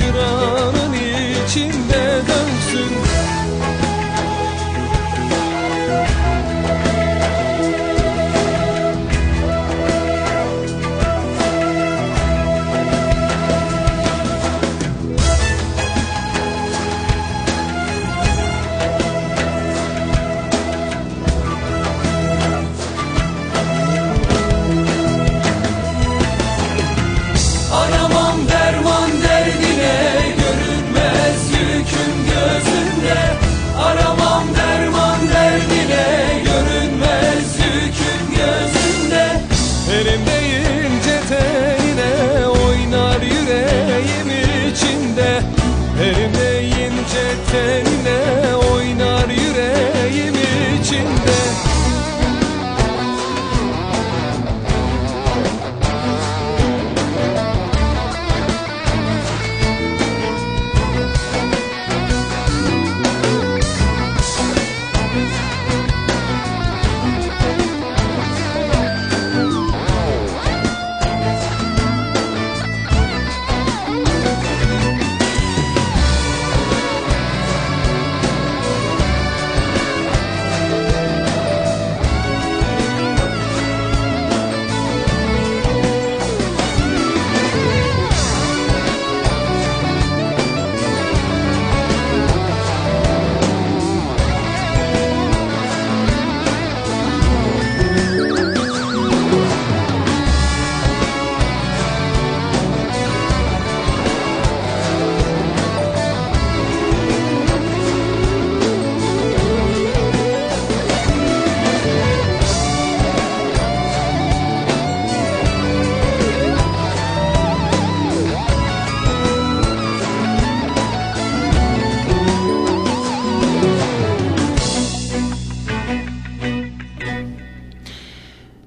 Çırağının içinde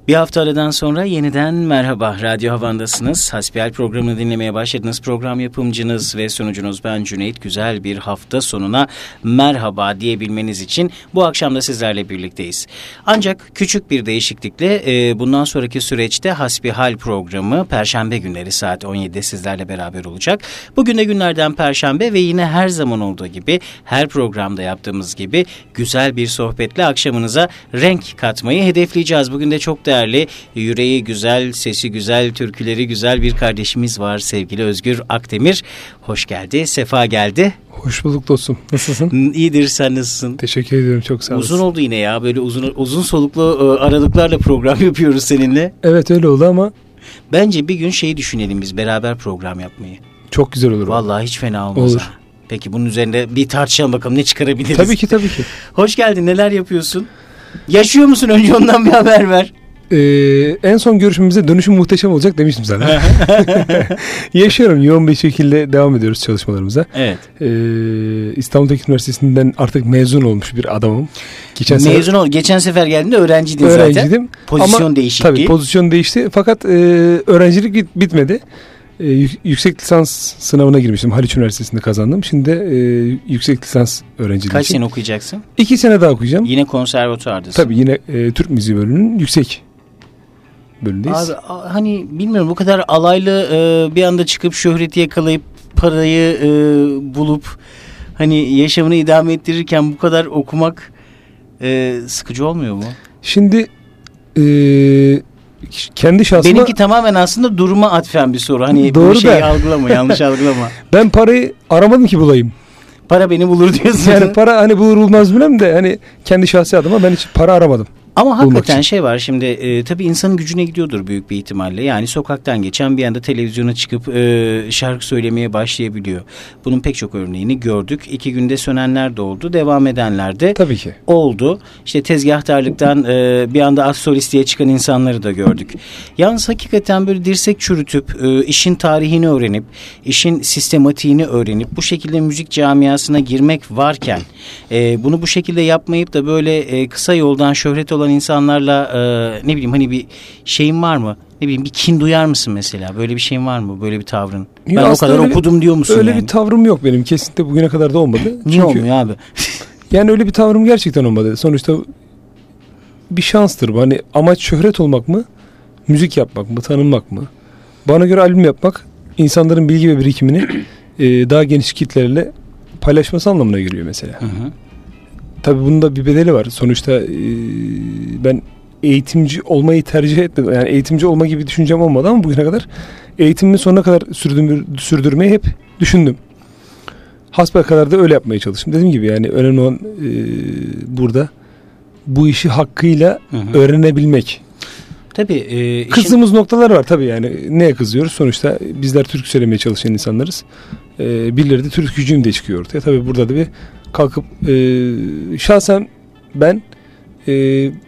Bir hafta aradan sonra yeniden merhaba. Radyo Havan'dasınız. Hasbihal programını dinlemeye başladınız. Program yapımcınız ve sunucunuz ben Cüneyt. Güzel bir hafta sonuna merhaba diyebilmeniz için bu akşam da sizlerle birlikteyiz. Ancak küçük bir değişiklikle e, bundan sonraki süreçte Hasbihal programı Perşembe günleri saat 17'de sizlerle beraber olacak. Bugün de günlerden Perşembe ve yine her zaman olduğu gibi her programda yaptığımız gibi güzel bir sohbetle akşamınıza renk katmayı hedefleyeceğiz. Bugün de çok değerli, yüreği güzel, sesi güzel, türküleri güzel bir kardeşimiz var sevgili Özgür Akdemir. Hoş geldi, sefa geldi. Hoş bulduk dostum. Nasılsın? İyidir sen nasılsın? Teşekkür ediyorum çok sağ olasın. Uzun oldu yine ya böyle uzun uzun soluklu e, aralıklarla program yapıyoruz seninle. Evet öyle oldu ama Bence bir gün şeyi düşünelim biz beraber program yapmayı. çok güzel olur. Vallahi hiç fena olmaz. Olur. ha. Peki bunun üzerinde bir tartışalım bakalım ne çıkarabiliriz. Tabii ki tabii ki. Hoş geldin neler yapıyorsun? Yaşıyor musun önce ondan bir haber ver. Ee, en son görüşmemizde dönüşüm muhteşem olacak demiştim sana. Yaşıyorum. Yoğun bir şekilde devam ediyoruz çalışmalarımıza. Evet. Ee, İstanbul Teknik Üniversitesi'nden artık mezun olmuş bir adamım. Geçen Mezun ol. Geçen sefer geldiğinde öğrenciydin zaten. öğrenciydim. Pozisyon Ama değişikliği. Tabii pozisyon değişti. Fakat e, öğrencilik bit- bitmedi. E, yük- yüksek lisans sınavına girmiştim. Haliç Üniversitesi'nde kazandım. Şimdi de e, yüksek lisans öğrenciliği Kaç için. sene okuyacaksın? İki sene daha okuyacağım. Yine konservatuardasın. Tabii yine e, Türk müziği bölümünün yüksek bölümündeyiz. Abi hani bilmiyorum bu kadar alaylı e, bir anda çıkıp şöhreti yakalayıp parayı e, bulup hani yaşamını idame ettirirken bu kadar okumak e, sıkıcı olmuyor mu? Şimdi e, kendi şahsıma Benimki tamamen aslında duruma atfen bir soru. Hani Doğru bu şeyi da. algılama, yanlış algılama. ben parayı aramadım ki bulayım. Para beni bulur diyorsun. Yani para hani bulur bulmaz bilmem de hani kendi şahsi adıma ben hiç para aramadım. Ama hakikaten için. şey var şimdi e, tabii insanın gücüne gidiyordur büyük bir ihtimalle. Yani sokaktan geçen bir anda televizyona çıkıp e, şarkı söylemeye başlayabiliyor. Bunun pek çok örneğini gördük. İki günde sönenler de oldu. Devam edenler de Tabii ki. oldu. İşte tezgahtarlıktan e, bir anda az solisteye çıkan insanları da gördük. Yalnız hakikaten böyle dirsek çürütüp e, işin tarihini öğrenip işin sistematiğini öğrenip bu şekilde müzik camiasına girmek varken e, bunu bu şekilde yapmayıp da böyle e, kısa yoldan şöhret olan insanlarla e, ne bileyim hani bir şeyin var mı? Ne bileyim bir kin duyar mısın mesela? Böyle bir şeyin var mı? Böyle bir tavrın. Ben Ya o aslında kadar öyle okudum diyor musun Öyle yani? bir tavrım yok benim. Kesinlikle bugüne kadar da olmadı. Niye Çünkü- olmuyor abi? Yani öyle bir tavrım gerçekten olmadı. Sonuçta bir şanstır bu. Hani amaç şöhret olmak mı? Müzik yapmak mı? Tanınmak mı? Bana göre albüm yapmak insanların bilgi ve birikimini e, daha geniş kitlerle paylaşması anlamına geliyor mesela. Hı hı. Tabii bunun da bir bedeli var. Sonuçta e, ben eğitimci olmayı tercih etmedim. Yani eğitimci olma gibi düşüncem olmadı ama bugüne kadar eğitimimi sonuna kadar sürdürme, sürdürmeyi hep düşündüm. Hasbel kadar da öyle yapmaya çalıştım. Dediğim gibi yani önemli olan e, burada bu işi hakkıyla Hı hı. öğrenebilmek. Tabii. E, işin- Kızdığımız noktalar var tabii yani. Neye kızıyoruz? Sonuçta bizler türkü söylemeye çalışan insanlarız. Ee, birileri de türkücüyüm diye çıkıyor ortaya. Tabii burada da bir kalkıp e, şahsen ben e,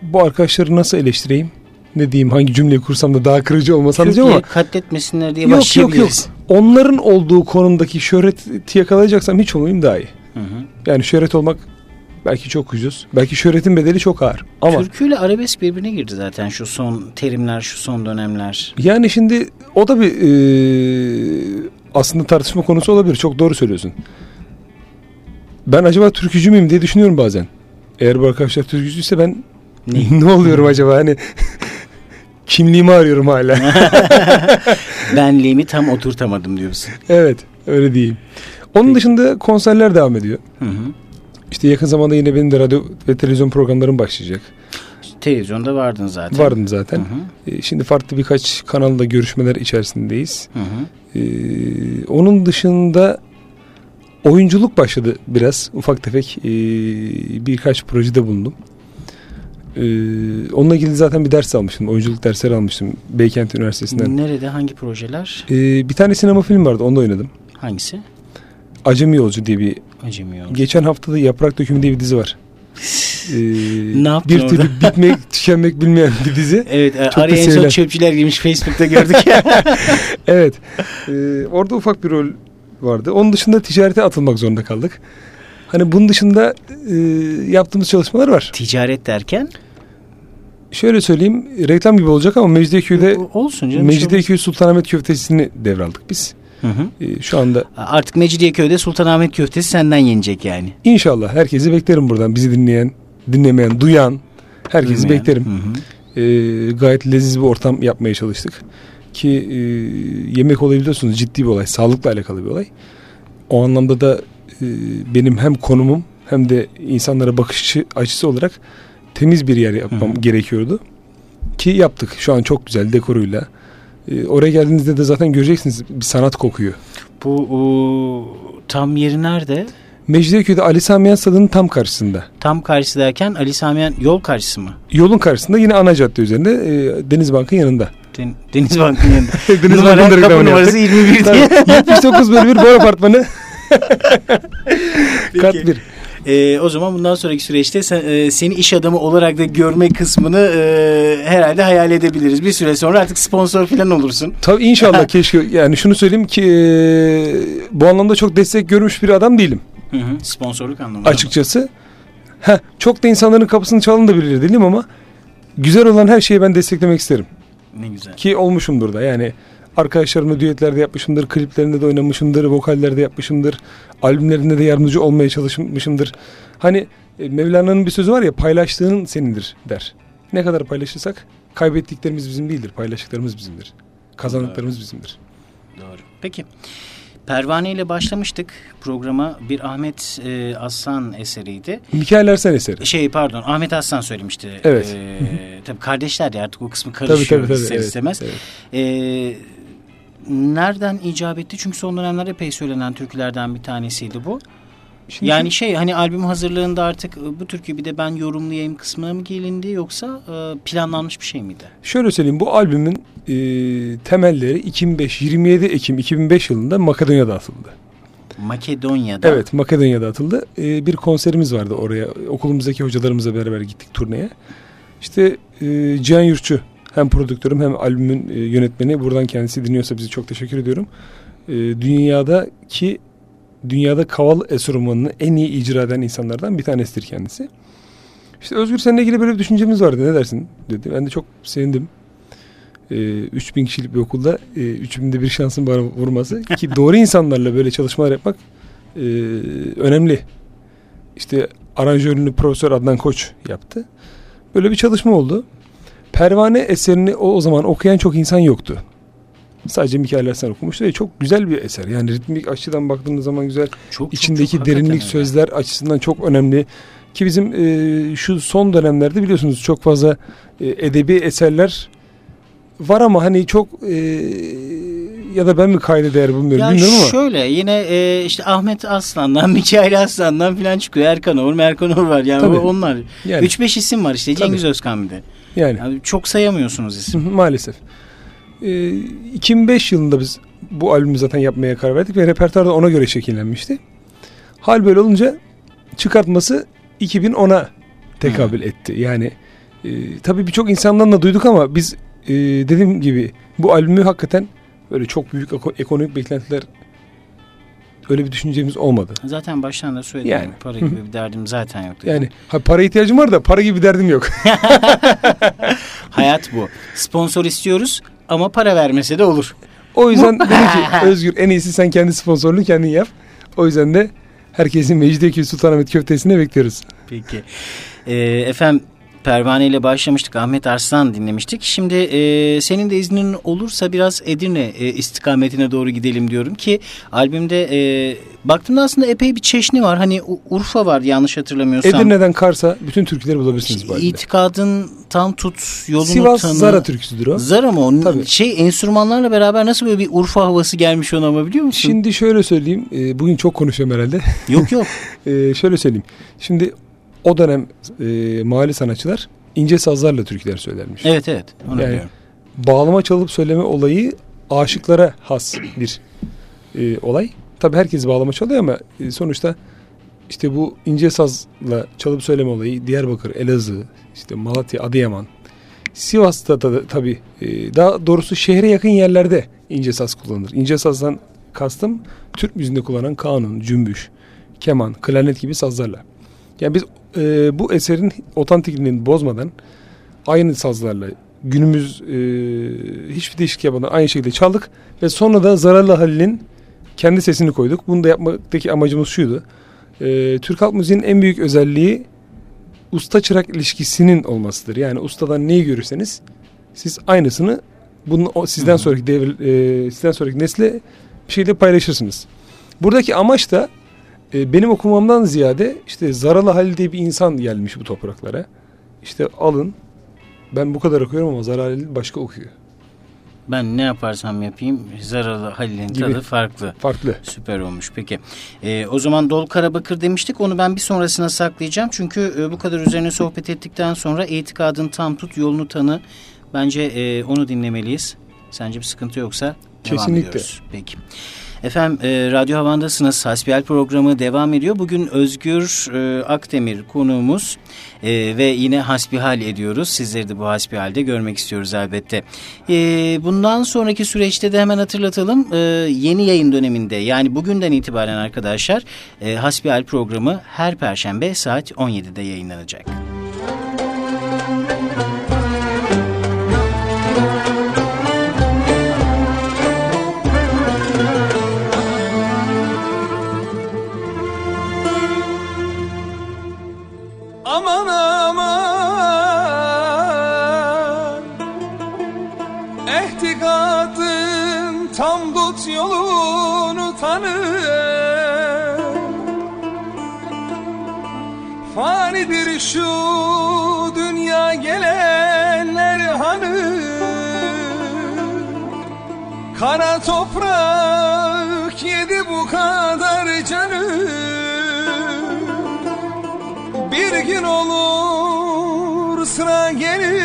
bu arkadaşları nasıl eleştireyim? Ne diyeyim? Hangi cümleyi kursam da daha kırıcı olmaz anlayacağım ama katletmesinler diye Yok, yok, başlayabiliriz. onların olduğu konumdaki şöhreti yakalayacaksam hiç olmayayım daha iyi. Hı hı. Yani şöhret olmak belki çok ucuz. Belki şöhretin bedeli çok ağır. Ama Türküyle arabesk birbirine girdi zaten şu son terimler, şu son dönemler. Yani şimdi o da bir e, aslında tartışma konusu olabilir. Çok doğru söylüyorsun. Ben acaba türkücü müyüm diye düşünüyorum bazen. Eğer bu arkadaşlar türkücüyse ben Ne? ne oluyorum acaba? Hani kimliğimi arıyorum hala. Benliğimi tam oturtamadım diyorsun. evet öyle diyeyim. Onun Peki. dışında konserler devam ediyor. Hı hı. İşte yakın zamanda yine benim de radyo ve televizyon programlarım başlayacak. Televizyonda vardın zaten. Vardım zaten. Hı hı. E, Şimdi farklı birkaç kanalda görüşmeler içerisindeyiz. Hı hı. Ee, onun dışında oyunculuk başladı biraz ufak tefek ee, birkaç projede bulundum. Ee, onunla ilgili zaten bir ders almıştım. Oyunculuk dersleri almıştım Beykent Üniversitesi'nden. Nerede hangi projeler? Ee, bir tane sinema film vardı onda oynadım. Hangisi? Acemi Yolcu diye bir Acemi yol. geçen hafta da Yaprak Dökümü diye bir dizi var. Ee, Ne yaptın bir orada? türlü bitmek tükenmek bilmeyen bir dizi. Evet, e, Çok araya en çöpçüler girmiş Facebook'ta gördük. Evet. Ee, orada ufak bir rol vardı. Onun dışında ticarete atılmak zorunda kaldık. Hani bunun dışında e, yaptığımız çalışmalar var. Ticaret derken Şöyle söyleyeyim reklam gibi olacak ama Mecidiyeköy'de Olsun canım. bir şey Mecidiyeköy Sultanahmet köftesini devraldık biz. Hı hı. E, şu anda Artık Mecidiyeköy'de Sultanahmet köftesi senden yenecek yani. inşallah herkesi beklerim buradan. Bizi dinleyen, dinlemeyen, duyan herkesi Duymayan. beklerim. Hı hı. E, gayet leziz bir ortam yapmaya çalıştık. Ki e, yemek olayı biliyorsunuz ciddi bir olay. Sağlıkla alakalı bir olay. O anlamda da e, benim hem konumum hem de insanlara bakış açısı olarak temiz bir yer yapmam Hı hı. gerekiyordu. Ki yaptık. Şu an çok güzel dekoruyla. E, oraya geldiğinizde de zaten göreceksiniz bir sanat kokuyor. Bu o, tam yeri nerede? Mecidiyeköy'de Ali Sami Stadının tam karşısında. Tam karşısı derken Ali Samiyen yol karşısı mı? Yolun karşısında yine ana cadde üzerinde e, Denizbank'ın yanında. Den- Deniz Bankı'nın yanında. Deniz Numara, Bankı'nın kapı reklamını numarası yaptık. 21 diye. Tabii, 79 bölü 1 Bor Apartmanı. Kat Peki. 1. Ee, o zaman bundan sonraki süreçte sen, e, seni iş adamı olarak da görme kısmını e, herhalde hayal edebiliriz. Bir süre sonra artık sponsor falan olursun. Tabii inşallah keşke yani şunu söyleyeyim ki e, bu anlamda çok destek görmüş bir adam değilim Hı hı. Sponsorluk anlamında. açıkçası. Heh, çok da insanların kapısını çalın da bilir değilim ama güzel olan her şeyi ben desteklemek isterim. Ne güzel. Ki olmuşumdur da yani arkadaşlarımla düetlerde yapmışımdır, kliplerinde de oynamışımdır, vokallerde yapmışımdır, albümlerinde de yardımcı olmaya çalışmışımdır. Hani e, Mevlana'nın bir sözü var ya paylaştığın senindir der. Ne kadar paylaşırsak kaybettiklerimiz bizim değildir, paylaştıklarımız bizimdir. Kazandıklarımız bizimdir. Doğru. Peki. Pervane ile başlamıştık programa. Bir Ahmet e, Aslan eseriydi. Mikael Ersen eseri. Şey pardon Ahmet Aslan söylemişti. Evet. E, tabii kardeşler ya artık o kısmı Tabii karışıyor tabii tabii. ister Evet, istemez. evet. E, nereden icap etti? Çünkü son dönemlerde epey söylenen türkülerden bir tanesiydi bu. Şimdi Yani şey hani albüm hazırlığında artık e, bu türküyü bir de ben yorumlayayım kısmına mı gelindi yoksa e, planlanmış bir şey miydi? şöyle söyleyeyim bu albümün e, temelleri 2005 27 Ekim 2005 yılında Makedonya'da atıldı. Makedonya'da. Evet Makedonya'da atıldı. Ee, bir konserimiz vardı oraya. Okulumuzdaki hocalarımızla beraber gittik turneye. İşte e, Cihan Yurtçu hem prodüktörüm hem albümün e, yönetmeni. Buradan kendisi dinliyorsa bizi çok teşekkür ediyorum. E, dünyadaki dünyada kaval enstrümanını en iyi icra eden insanlardan bir tanesidir kendisi. İşte Özgür seninle ilgili böyle bir düşüncemiz vardı. Ne dersin? dedi. Ben de çok sevindim. E, 3000 kişilik bir okulda e, 3000'de bir şansın bana vurması. Ki doğru insanlarla böyle çalışmalar yapmak e, önemli. İşte aranjörünü Profesör Adnan Koç yaptı. Böyle bir çalışma oldu. Pervane eserini o, o zaman okuyan çok insan yoktu. Sadece Mikael Ersen okumuştu ve çok güzel bir eser. Yani ritmik açıdan baktığınız zaman güzel. Çok, çok, İçindeki çok, hakikaten derinlik öyle. sözler açısından çok önemli. Ki bizim e, şu son dönemlerde biliyorsunuz çok fazla e, edebi eserler var ama hani çok e, ya da ben mi kayda değer bulmuyorum Ya bilmiyorum ama. şöyle yine e, işte Ahmet Aslan'dan, Mikail Aslan'dan falan çıkıyor. Erkan Oğur, Merkan Oğur var. Yani Tabii. onlar. Yani, 3-5 isim var işte. Tabii. Cengiz Özkan bir de. yani. Yani çok sayamıyorsunuz isim. Maalesef. Ee, 2005 yılında biz bu albümü zaten yapmaya karar verdik ve repertuar da ona göre şekillenmişti. Hal böyle olunca çıkartması 2010'a tekabül etti. Yani e, tabii birçok insandan da duyduk ama biz e, dediğim gibi bu albümü hakikaten böyle çok büyük eko- ekonomik beklentiler öyle bir düşüncemiz olmadı. Zaten baştan da söyledim. Yani. Para gibi bir derdim zaten yok. dedim. Yani ha, para ihtiyacım var da para gibi bir derdim yok. Hayat bu. Sponsor istiyoruz ama para vermese de olur. O yüzden dedim ki Özgür en iyisi sen kendi sponsorluğunu kendin yap. O yüzden de herkesin Mecidiyeköy Sultanahmet köftesine bekliyoruz. Peki. Ee, efendim Pervane ile başlamıştık. Ahmet Arslan dinlemiştik. Şimdi e, senin de iznin olursa biraz Edirne e, istikametine doğru gidelim diyorum ki albümde e, baktığımda aslında epey bir çeşni var. Hani Urfa var yanlış hatırlamıyorsam. Edirne'den Kars'a bütün türküleri bulabilirsiniz bu. İtikadın tam tut yolunu Sivas tanı. Zara türküsüdür o. Zara mı o? Tabii. Şey enstrümanlarla beraber nasıl böyle bir Urfa havası gelmiş ona ama biliyor musun? Şimdi şöyle söyleyeyim. e, bugün çok konuşuyorum herhalde. Yok yok. E, şöyle söyleyeyim. Şimdi o dönem e, mahalle sanatçılar ince sazlarla türküler söylermiş. evet evet. Onu Yani- biliyorum. Bağlama çalıp söyleme olayı aşıklara has bir e, olay. Tabii herkes bağlama çalıyor ama e, sonuçta işte bu ince sazla çalıp söyleme olayı Diyarbakır, Elazığ, işte Malatya, Adıyaman, Sivas'ta da, da tabii e, daha doğrusu şehre yakın yerlerde ince saz kullanılır. İnce sazdan kastım Türk müziğinde kullanılan kanun, cümbüş, keman, klarnet gibi sazlarla. Yani biz e, bu eserin otantikliğini bozmadan aynı sazlarla günümüz e, hiçbir değişiklik yapmadan aynı şekilde çaldık ve sonra da Zararlı Halil'in kendi sesini koyduk. Bunu da yapmaktaki amacımız şuydu. E, Türk halk müziğinin en büyük özelliği usta çırak ilişkisinin olmasıdır. Yani ustadan neyi görürseniz siz aynısını bunu o sizden sonraki devir, e, sizden sonraki nesle bir şeyle paylaşırsınız. Buradaki amaç da e, benim okumamdan ziyade işte Zaralı Halil diye bir insan gelmiş bu topraklara. İşte alın ben bu kadar okuyorum ama Zaralı Halil başka okuyor. Ben ne yaparsam yapayım Zaralı Halil'in Gibi. tadı farklı. Farklı. Süper olmuş peki. Ee, o zaman Dol Karabakır demiştik. Onu ben bir sonrasına saklayacağım. Çünkü e, bu kadar üzerine sohbet ettikten sonra itikadın tam tut yolunu tanı. Bence e, onu dinlemeliyiz. Sence bir sıkıntı yoksa devam Kesinlikle. ediyoruz. Peki. Efendim e, Radyo Havan'dasınız. Hasbihal programı devam ediyor. Bugün Özgür e, Akdemir konuğumuz e, ve yine hasbihal ediyoruz. Sizleri de bu hasbihalde görmek istiyoruz elbette. E, bundan sonraki süreçte de hemen hatırlatalım. E, yeni yayın döneminde yani bugünden itibaren arkadaşlar e, hasbihal programı her perşembe saat 17'de yayınlanacak. Şu dünya gelenler hanı? Kara toprak yedi bu kadar canı. Bir gün olur sıra gelir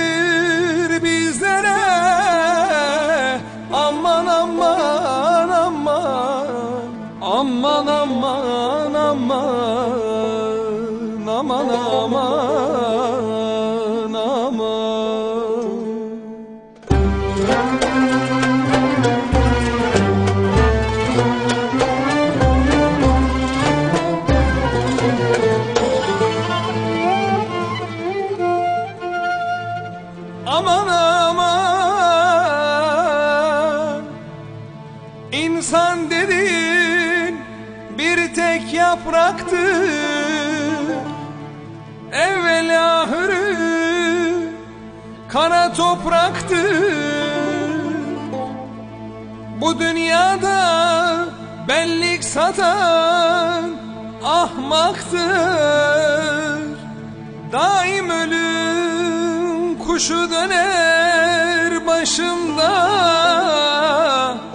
kara topraktı. Bu dünyada benlik satan ahmaktır. Daim ölüm kuşu döner başımda.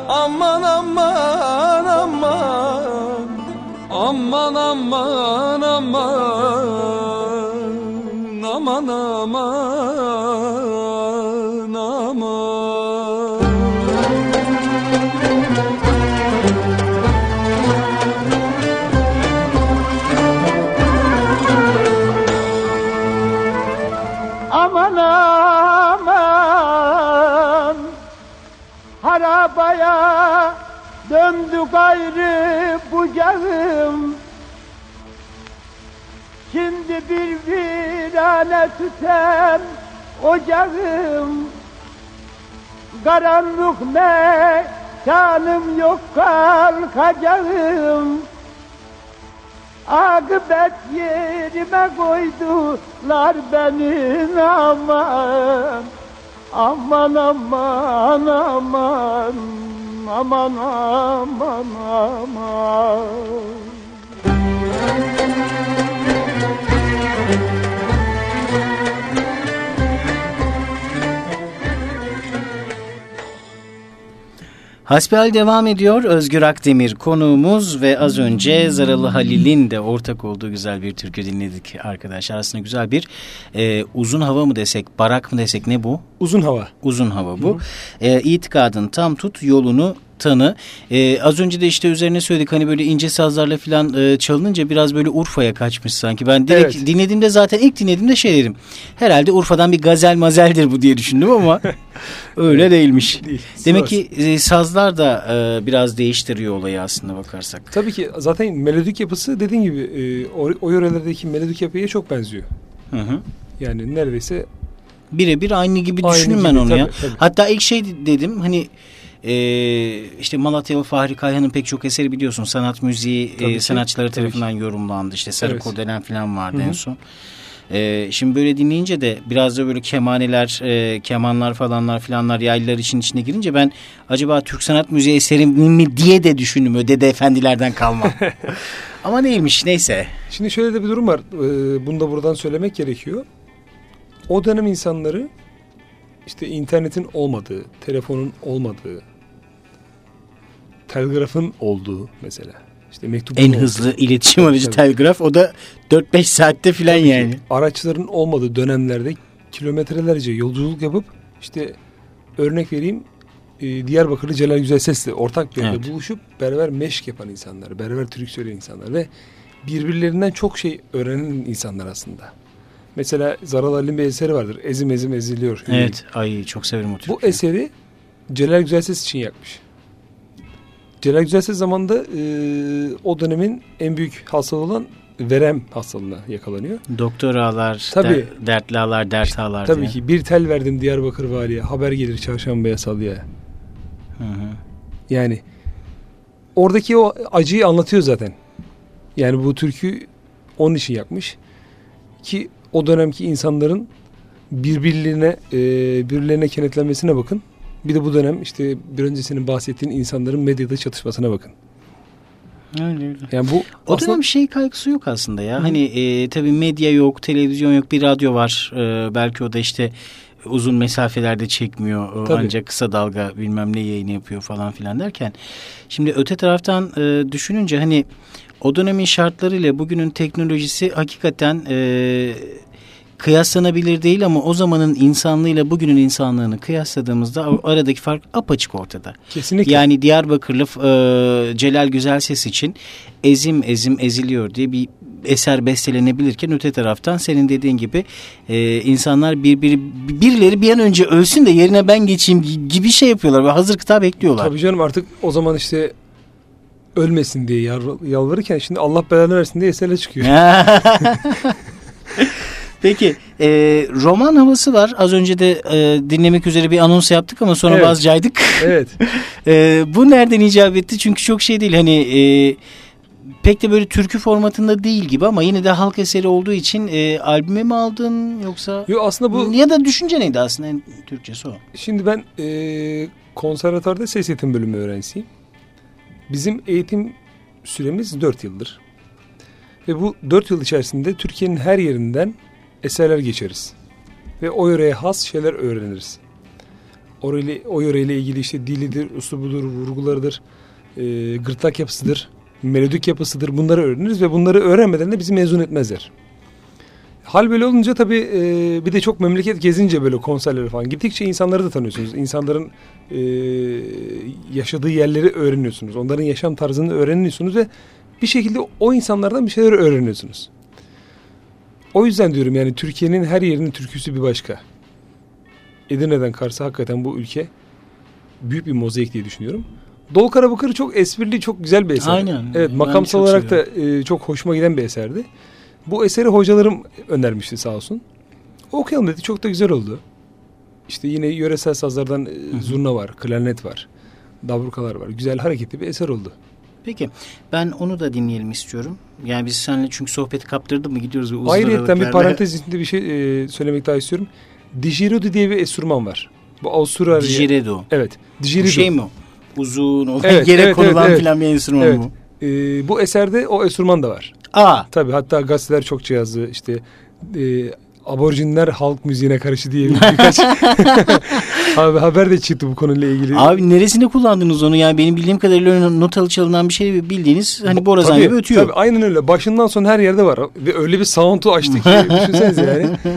Aman aman aman Aman aman aman Aman aman gayrı bucağım Şimdi bir virane tüten ocağım Karanlık mekanım yok kalkacağım Akıbet yerime koydular beni aman Aman aman aman Aman aman aman Hasbihal devam ediyor. Özgür Akdemir konuğumuz ve az önce Zaralı Halil'in de ortak olduğu güzel bir türkü dinledik arkadaşlar. Aslında güzel bir e, uzun hava mı desek, barak mı desek ne bu? Uzun hava. Uzun hava bu. E, itikadın tam tut yolunu tanı. E, az önce de işte üzerine söyledik hani böyle ince sazlarla falan e, çalınınca biraz böyle Urfa'ya kaçmış sanki. Ben direkt Evet. dinlediğimde zaten ilk dinlediğimde şey dedim. Herhalde Urfa'dan bir gazel mazeldir bu diye düşündüm ama öyle değilmiş. Değil. Demek ki e, sazlar da e, biraz değiştiriyor olayı aslında bakarsak. Tabii ki zaten melodik yapısı dediğin gibi e, o, o yörelerdeki melodik yapıya çok benziyor. Hı hı. Yani neredeyse birebir aynı gibi Aynı düşündüm ben gibi, onu ya. tabii, tabii. Hatta ilk şey dedim hani e, işte Malatyalı Fahri Kayhan'ın pek çok eseri biliyorsun sanat müziği e, Tabii ki, sanatçıları tarafından yorumlandı. İşte Sarı Evet. Kurdelen falan vardı Hı hı. en son. E, şimdi böyle dinleyince de biraz da böyle kemaneler, e, kemanlar falanlar filanlar yaylılar için içine girince ben acaba Türk sanat müziği eseri mi diye de düşündüm. O dede efendilerden kalma. Ama değilmiş neyse. Şimdi şöyle de bir durum var. Ee, bunu da buradan söylemek gerekiyor. O dönem insanları işte internetin olmadığı, telefonun olmadığı, telgrafın olduğu mesela. İşte mektubun En olduğu, hızlı iletişim aracı Tabii. telgraf o da 4-5 saatte filan yani. araçların olmadığı dönemlerde kilometrelerce yolculuk yapıp işte örnek vereyim e, Diyarbakırlı Celal Güzelses'le ortak bir yerde Evet. buluşup beraber meşk yapan insanlar, beraber türkü söyleyen insanlar ve birbirlerinden çok şey öğrenen insanlar aslında. Mesela Zaral Ali'nin bir eseri vardır. Ezim ezim eziliyor. Evet. Ay çok severim o Bu türküyü. eseri Celal Güzelses için yapmış. Celal Güzelses zamanında e, o dönemin en büyük hastalığı olan verem hastalığına yakalanıyor. Doktor ağlar, Tabii. der- dertli ağlar, dert ağlar Tabii diye. ki bir tel verdim Diyarbakır valiye. Haber gelir çarşambaya salıya. Hı hı. Yani oradaki o acıyı anlatıyor zaten. Yani bu türkü onun için yapmış. Ki o dönemki insanların birbirlerine e, birbirlerine kenetlenmesine bakın. Bir de bu dönem işte bir önce senin bahsettiğin insanların medyada çatışmasına bakın. Öyle öyle. Yani bu O aslında- dönem şey kaygısı yok aslında ya. Hani e, tabii medya yok, televizyon yok, bir radyo var. E, belki o da işte uzun mesafelerde çekmiyor. E, Tabii. Ancak kısa dalga bilmem ne yayını yapıyor falan filan derken. Şimdi öte taraftan e, düşününce hani o dönemin şartlarıyla bugünün teknolojisi hakikaten e, kıyaslanabilir değil ama o zamanın insanlığıyla bugünün insanlığını kıyasladığımızda aradaki fark apaçık ortada. kesinlikle Yani Diyarbakırlı e, Celal Güzelses için ezim ezim eziliyor diye bir eser bestelenebilirken öte taraftan senin dediğin gibi e, insanlar birbiri birileri bir an önce ölsün de yerine ben geçeyim gibi şey yapıyorlar ve hazır kıta bekliyorlar. Tabii canım artık o zaman işte ölmesin diye yalvarırken şimdi Allah belanı versin diye eserle çıkıyor. Peki e, roman havası var. Az önce de e, dinlemek üzere bir anons yaptık ama sonra Evet. vazcaydık. evet. E, bu nereden icap etti? Çünkü çok şey değil hani e, pek de böyle türkü formatında değil gibi ama yine de halk eseri olduğu için e, albüme mi aldın yoksa? Yo aslında bu Ya da düşünce neydi aslında en Türkçesi o? Şimdi ben e, konservatuarda ses eğitim bölümü öğrencisiyim. Bizim eğitim süremiz 4 yıldır. Ve bu 4 yıl içerisinde Türkiye'nin her yerinden eserler geçeriz. Ve o yöreye has şeyler öğreniriz. Orayla, o yöreyle ilgili işte dilidir, üslubudur, vurgularıdır, e, gırtlak yapısıdır, melodik yapısıdır. Bunları öğreniriz ve bunları öğrenmeden de bizi mezun etmezler. Hal böyle olunca tabii e, bir de çok memleket gezince böyle konserlere falan gittikçe insanları da tanıyorsunuz. İnsanların e, yaşadığı yerleri öğreniyorsunuz. Onların yaşam tarzını öğreniyorsunuz ve bir şekilde o insanlardan bir şeyler öğreniyorsunuz. O yüzden diyorum yani Türkiye'nin her yerinin türküsü bir başka. Edirne'den Kars'a hakikaten bu ülke büyük bir mozaik diye düşünüyorum. Dol Karabakır çok esprili, çok güzel bir eser. Aynen. Evet, Ben makamsal olarak da e, çok hoşuma giden bir eserdi. Bu eseri hocalarım önermişti sağ olsun. Okuyalım dedi, çok da güzel oldu. İşte yine yöresel sazlardan e, zurna var, klarnet var, dabrukalar var. Güzel hareketli bir eser oldu. Peki ben onu da dinleyelim istiyorum. Yani biz seninle çünkü sohbeti kaptırdık mı gidiyoruz. bu uzun Ayrıyeten bir parantez içinde bir şey e, söylemek daha istiyorum. Didgeridoo diye bir enstrüman var. Bu Avustralya. Didgeridoo. Evet. Bu Didgeridoo. şey mi o? Uzun olan Evet, yere evet, konulan evet, filan bir enstrüman Evet. bu. E, bu eserde o enstrüman da var. Aa Tabii hatta gazeteler çok yazdı. İşte e, aborjinler halk müziğine karşı diye bir- birkaç Abi, haber de çıktı bu konuyla ilgili. Abi neresinde kullandınız onu? Yani benim bildiğim kadarıyla notalı çalınan bir şey bildiğiniz hani borazan Tabii, gibi ötüyor. Tabii aynen öyle. Başından son her yerde var. Ve öyle bir sound'u açtı ki düşünsenize yani.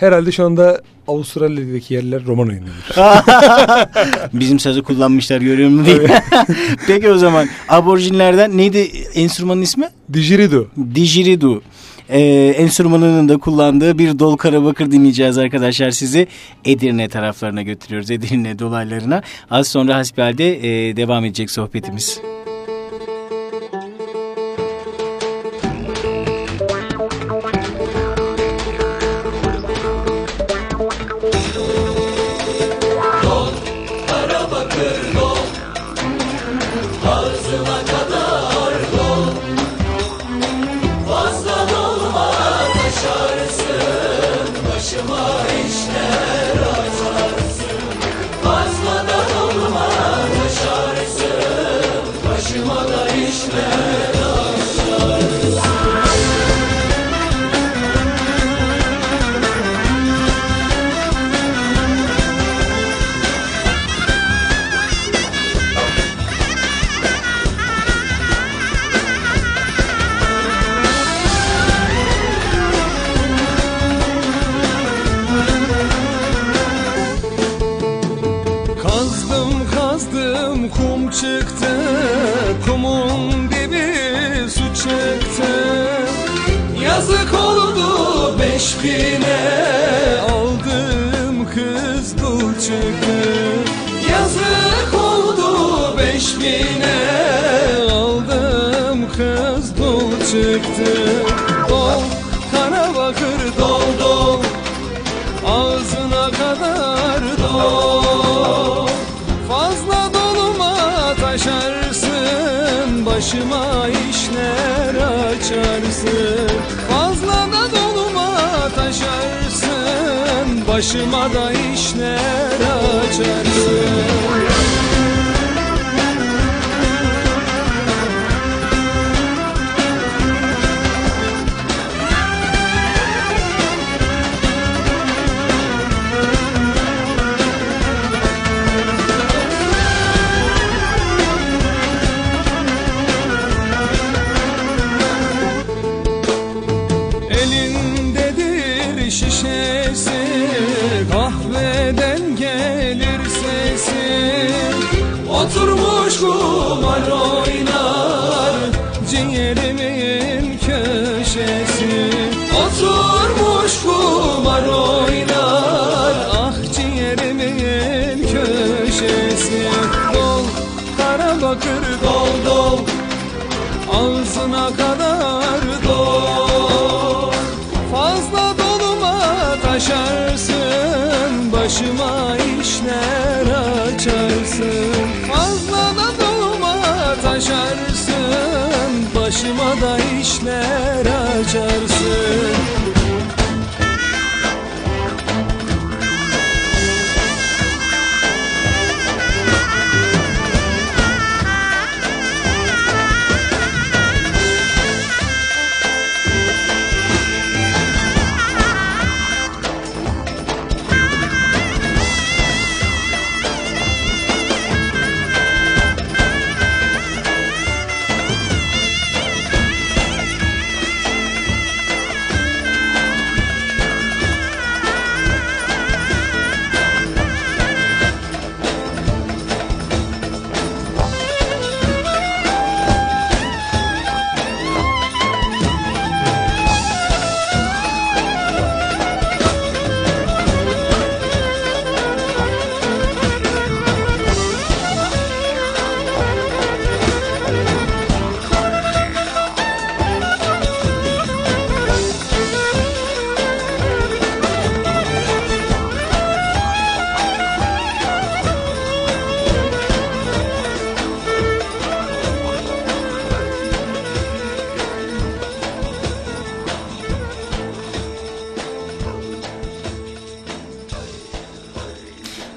Herhalde şu anda Avustralya'daki yerler roman oynuyordur. Bizim sazı kullanmışlar görüyor musun diye. Peki o zaman aborjinlerden neydi enstrümanın ismi? Didgeridoo. Didgeridoo. Ee, enstrümanının da kullandığı bir dol karabakır dinleyeceğiz arkadaşlar sizi. Edirne taraflarına götürüyoruz. Edirne dolaylarına. Az sonra hasbelde e, devam edecek sohbetimiz. Kazdım Başıma da işler açarsın Bakalım.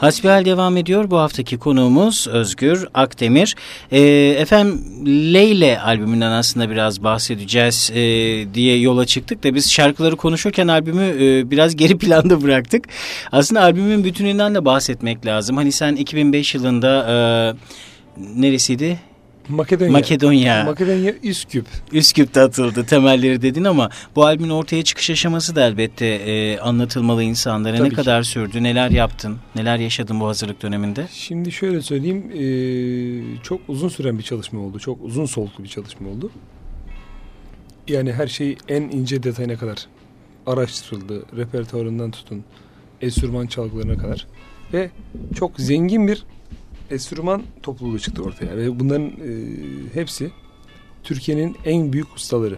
Hasbihal devam ediyor. Bu haftaki konuğumuz Özgür Akdemir. Ee, efendim Leyle albümünden aslında biraz bahsedeceğiz e, diye yola çıktık da biz şarkıları konuşurken albümü e, biraz geri planda bıraktık. Aslında albümün bütününden de bahsetmek lazım. Hani sen 2005 yılında e, neresiydi? Makedonya. Makedonya. Makedonya Üsküp. Üsküp'te atıldı temelleri dedin ama bu albümün ortaya çıkış aşaması da elbette e, anlatılmalı insanlara. Tabii ne ki. kadar sürdü, neler yaptın, neler yaşadın bu hazırlık döneminde? Şimdi şöyle söyleyeyim. eee, çok uzun süren bir çalışma oldu. Çok uzun soluklu bir çalışma oldu. Yani her şey en ince detayına kadar araştırıldı. Repertuarından tutun. Enstrüman çalgılarına kadar. Ve çok zengin bir enstrüman topluluğu çıktı ortaya. Ve bunların eee, hepsi Türkiye'nin en büyük ustaları.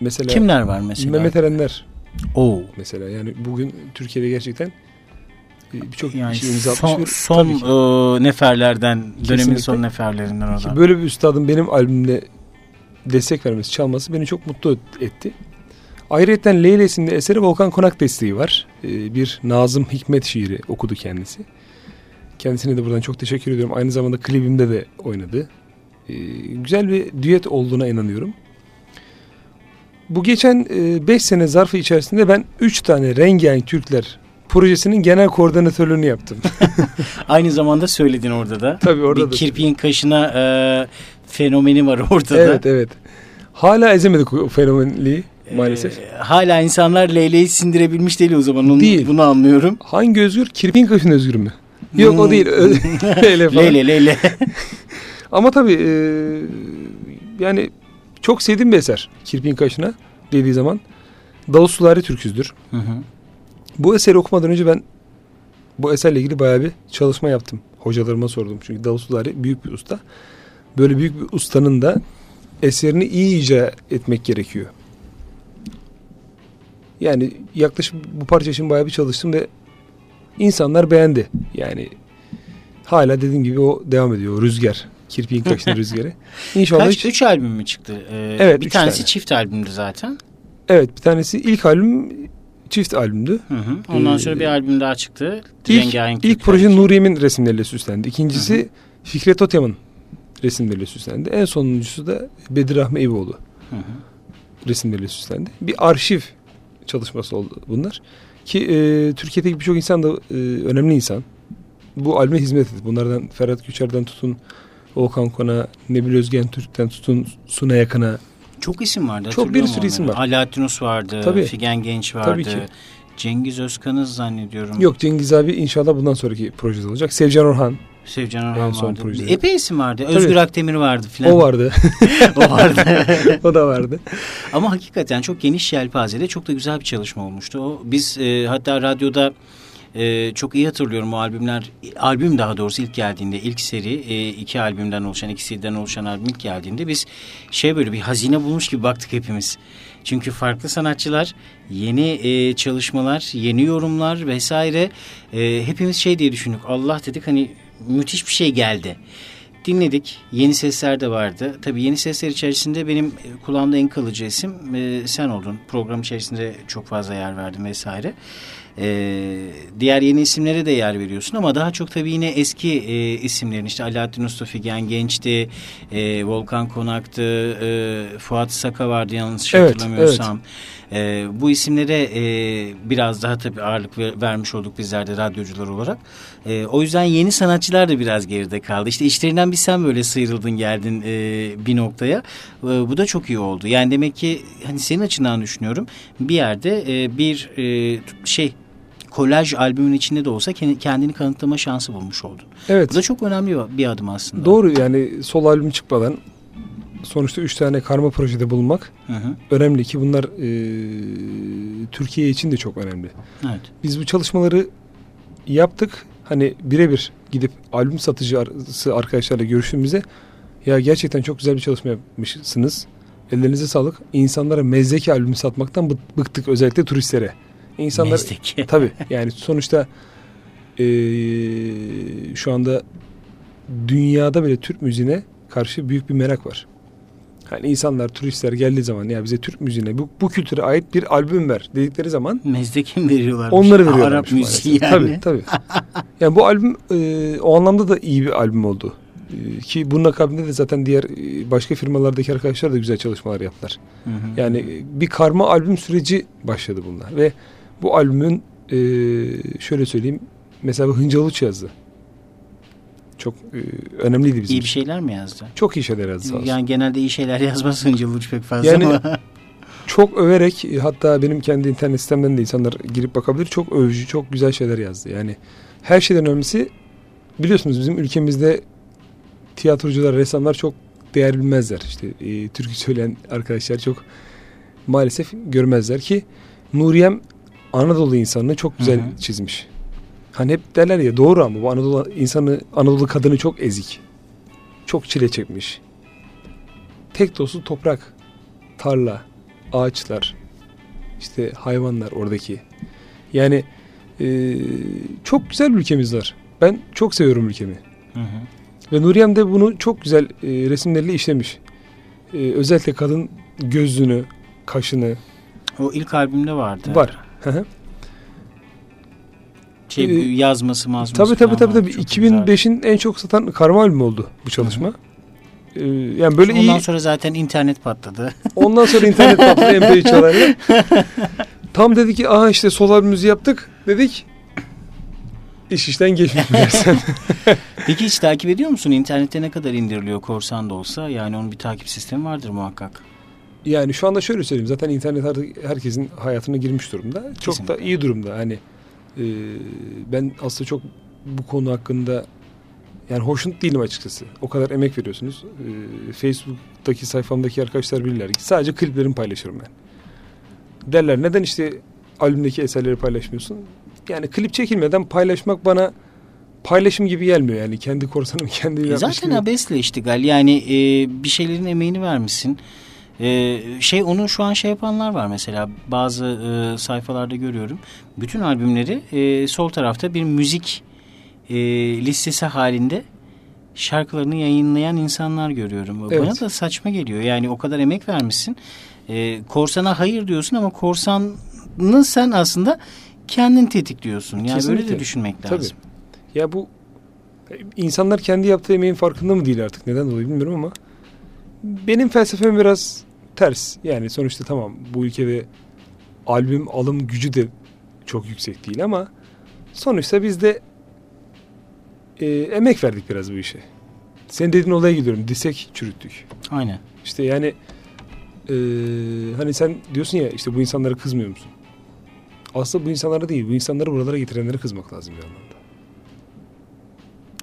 Mesela Kimler var mesela? Mehmet Erenler Oo. mesela. Yani bugün Türkiye'de gerçekten e, birçok Yani şey imza son, bir- son e, neferlerden, dönemin Kesinlikle. son neferlerinden o Ki da. böyle bir üstadın benim albümde destek vermesi, çalması beni çok mutlu etti. Ayrıca Leyla'sinde eseri Volkan Konak desteği var. Ee, bir Nazım Hikmet şiiri okudu kendisi. Kendisine de buradan çok teşekkür ediyorum. Aynı zamanda klibimde de oynadı. e, güzel bir düet olduğuna inanıyorum. Bu geçen 5 sene zarfı içerisinde ben 3 tane Rengarenk Türkler projesinin genel koordinatörlüğünü yaptım. Aynı zamanda söyledin orada da. Tabii orada bir da kirpiğin kaşına e, fenomeni var orada evet da. evet. Hala ezemedik o fenomenliği maalesef. Ee, hala insanlar leyleği sindirebilmiş değil o zaman. Onu, Değil. Bunu anlıyorum. Hangi Özgür? Kirpiğin kaşın Özgür mü? Yok o Hmm. değil. Öyle falan. Leyle leyle. Ama tabii e, yani çok sevdiğim bir eser Kirpiğin Kaşına dediği zaman. Davut Sulari Türküzdür. Hı hı. Bu eseri okumadan önce ben bu eserle ilgili bayağı bir çalışma yaptım. Hocalarıma sordum. Çünkü Davut Sulari büyük bir usta. Böyle büyük bir ustanın da eserini iyi icra etmek gerekiyor. Yani yaklaşık bu parça için bayağı bir çalıştım ve insanlar beğendi. Yani hala dediğim gibi o devam ediyor. O rüzgar. Kirpiğin kaşına rüzgarı. İnşallah Kaç? hiç- Üç albüm mü çıktı? Ee, Evet, Bir tanesi tane. çift albümdü zaten. Evet bir tanesi ilk albüm çift albümdü. Hı hı. Ondan Ee, sonra bir albüm daha çıktı. İlk, ilk proje. Nuriye'min resimleriyle süslendi. İkincisi Fikret Otyam'ın resimleriyle süslendi. En sonuncusu da Bedir Rahmi Eyüboğlu Hı hı. resimleriyle süslendi. Bir arşiv çalışması oldu bunlar. Ki e, Türkiye'deki birçok insan da e, önemli insan. Bu albüme hizmet etti. Bunlardan Ferhat Göçer'den tutun Volkan Kon'a, Nebil Özgen Türk'ten tutun Suna Yakın'a. Çok isim vardı. Çok bir sürü isim var. Alaaddin Us vardı. Tabii. Figen Genç vardı. Tabii ki. Cengiz Özkan'ı zannediyorum. Yok Cengiz abi inşallah bundan sonraki projede olacak. Sevcan Orhan Sevcan En Orhan son vardı. projede. Epey isim vardı. Tabii. Özgür Akdemir vardı filan. o vardı. o vardı. o da vardı. Ama hakikaten çok geniş yelpazede çok da güzel bir çalışma olmuştu. O biz e, hatta radyoda e, çok iyi hatırlıyorum o albümler. Albüm daha doğrusu ilk geldiğinde ilk seri e, iki albümden oluşan iki seriden oluşan albüm ilk geldiğinde biz şey böyle bir hazine bulmuş gibi baktık hepimiz. Çünkü farklı sanatçılar, yeni e, çalışmalar, yeni yorumlar vesaire e, hepimiz şey diye düşündük. Allah dedik hani müthiş bir şey geldi dinledik. Yeni sesler de vardı. Tabii yeni sesler içerisinde benim e, kulağımda en kalıcı isim e, sen oldun. Program içerisinde çok fazla yer verdim vesaire. E, diğer yeni isimlere de yer veriyorsun ama daha çok tabii yine eski e, isimlerin işte Alaaddin Usta Figen Genç'ti, e, Volkan Konak'tı, e, Fuat Saka vardı yanlış Evet, hatırlamıyorsam. E, bu isimlere e, biraz daha tabii ağırlık ver- vermiş olduk bizler de radyocular olarak. E, o yüzden yeni sanatçılar da biraz geride kaldı. İşte işlerinden bir sen böyle sıyrıldın geldin e, bir noktaya. E, bu da çok iyi oldu. Yani demek ki hani senin açından düşünüyorum bir yerde e, bir e, şey kolaj albümün içinde de olsa kendi- kendini kanıtlama şansı bulmuş oldun. Evet. Bu da çok önemli bir- adım aslında. Doğru yani sol albüm çıkmadan sonuçta üç tane karma projede bulunmak Hı hı. önemli ki bunlar e, Türkiye için de çok önemli. Evet. Biz bu çalışmaları yaptık. Hani birebir gidip albüm satıcısı arkadaşlarla görüştüğümüzde ya gerçekten çok güzel bir çalışma yapmışsınız. Ellerinize sağlık. İnsanlara mezdeki albümü satmaktan bı- bıktık özellikle turistlere. İnsanlar Mezdeki. tabii yani sonuçta e, şu anda dünyada bile Türk müziğine karşı büyük bir merak var. Hani insanlar, turistler geldiği zaman ya bize Türk müziğine bu, bu kültüre ait bir albüm ver dedikleri zaman Mezdeki mi veriyorlar? onları veriyorlar. Arap müziği yani. Tabii tabii. yani bu albüm e, o anlamda da iyi bir albüm oldu. E, ki bunun akabinde de zaten diğer e, başka firmalardaki arkadaşlar da güzel çalışmalar yaptılar. Hı hı. Yani e, bir karma albüm süreci başladı bunlar ve bu albümün e, şöyle söyleyeyim mesela bu Hıncal Uç yazdı. Çok e, önemliydi bizim İyi bir şeyler mi yazdı? Çok iyi şeyler yazdı sağ olsun. Yani genelde iyi şeyler yazmaz Hıncal Uç pek fazla Yani- ama. çok överek hatta benim kendi internet sitemden de insanlar girip bakabilir. Çok övücü, çok güzel şeyler yazdı. Yani her şeyden önemlisi biliyorsunuz bizim ülkemizde tiyatrocular, ressamlar çok değer bilmezler. İşte e, türkü söyleyen arkadaşlar çok maalesef görmezler ki Nuriyem Anadolu insanını çok güzel Hı hı. çizmiş. Hani hep derler ya doğru ama bu Anadolu insanı, Anadolu kadını çok ezik. Çok çile çekmiş. Tek dostu toprak, tarla, ağaçlar, işte hayvanlar oradaki. Yani e, çok güzel ülkemiz var. Ben çok seviyorum ülkemi. Hı hı. Ve Nuriyem de bunu çok güzel e, resimleriyle işlemiş. E, özellikle kadın gözünü, kaşını O ilk albümde vardı. var. Şey, Ee, yazması mazması tabii tabii tabii. tabii. Çok güzeldi. 2005'in en çok satan karma albümü oldu bu çalışma. Ee, yani böyle Ondan iyi. sonra zaten internet patladı. Ondan sonra internet patladı MP3 çalarla. Tam dedi ki aha işte sol albümümüzü yaptık dedik. İş işten geçmiş. Peki hiç takip ediyor musun? İnternette ne kadar indiriliyor korsan da olsa? Yani onun bir takip sistemi vardır muhakkak. Yani şu anda şöyle söyleyeyim. Zaten internet artık herkesin hayatına girmiş durumda. Çok da Kesinlikle. iyi durumda. Hani e, ben aslında çok bu konu hakkında yani hoşnut değilim açıkçası. O kadar emek veriyorsunuz. E, Facebook'taki sayfamdaki arkadaşlar bilirler ki sadece kliplerimi paylaşırım ben. Derler neden işte albümdeki eserleri paylaşmıyorsun? Yani klip çekilmeden paylaşmak bana paylaşım gibi gelmiyor yani. Kendi korsanım kendi E zaten abesle iştigal. Yani e, bir şeylerin emeğini vermişsin. E, şey onu şu an şey yapanlar var mesela bazı e, sayfalarda görüyorum. Bütün albümleri e, sol tarafta bir müzik e, listesi halinde şarkılarını yayınlayan insanlar görüyorum. Bana Evet. da saçma geliyor. Yani o kadar emek vermişsin. E, korsana hayır diyorsun ama korsanı sen aslında kendin tetikliyorsun. Yani böyle de Kesinlikle. düşünmek Tabii. lazım. Ya bu insanlar kendi yaptığı emeğin farkında mı değil artık neden dolayı bilmiyorum ama benim felsefem biraz ters. Yani sonuçta tamam bu ülkede albüm alım gücü de çok yüksek değil ama sonuçta biz de e, emek verdik biraz bu işe. Senin dediğin olaya gidiyorum. Disek çürüttük. Aynen. İşte yani e, hani sen diyorsun ya işte bu insanlara kızmıyor musun? Aslında bu insanlara değil, bu insanları buralara getirenlere kızmak lazım bir anlamda.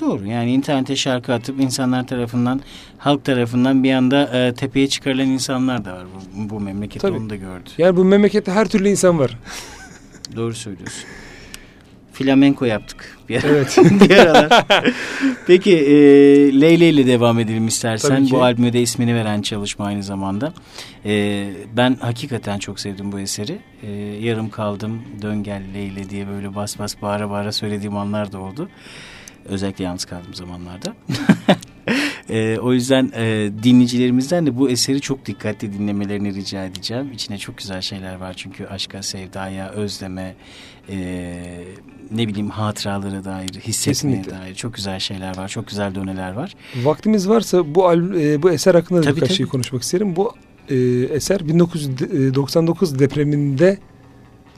Doğru yani internete şarkı atıp insanlar tarafından halk tarafından bir anda e, tepeye çıkarılan insanlar da var bu, bu memlekette Tabii. onu da gördü. Yani bu memlekette her türlü insan var. Doğru söylüyorsun. Flamenko yaptık bir, ara- Evet. bir aralar. Peki e, Leyle ile devam edelim istersen. Bu albüme de ismini veren çalışma aynı zamanda. E, ben hakikaten çok sevdim bu eseri. E, yarım kaldım dön gel Leyle diye böyle bas bas bağıra bağıra söylediğim anlar da oldu. Özellikle yalnız kaldığım zamanlarda. E, o yüzden e, dinleyicilerimizden de bu eseri çok dikkatli dinlemelerini rica edeceğim. İçine çok güzel şeyler var çünkü aşka, sevdaya, özleme, e, ne bileyim hatıralara dair, hissetmeye Kesinlikle. dair çok güzel şeyler var. Çok güzel döneler var. Vaktimiz varsa bu e, bu eser hakkında da Tabii, birkaç tabii. şey konuşmak isterim. Bu e, eser 1999 depreminde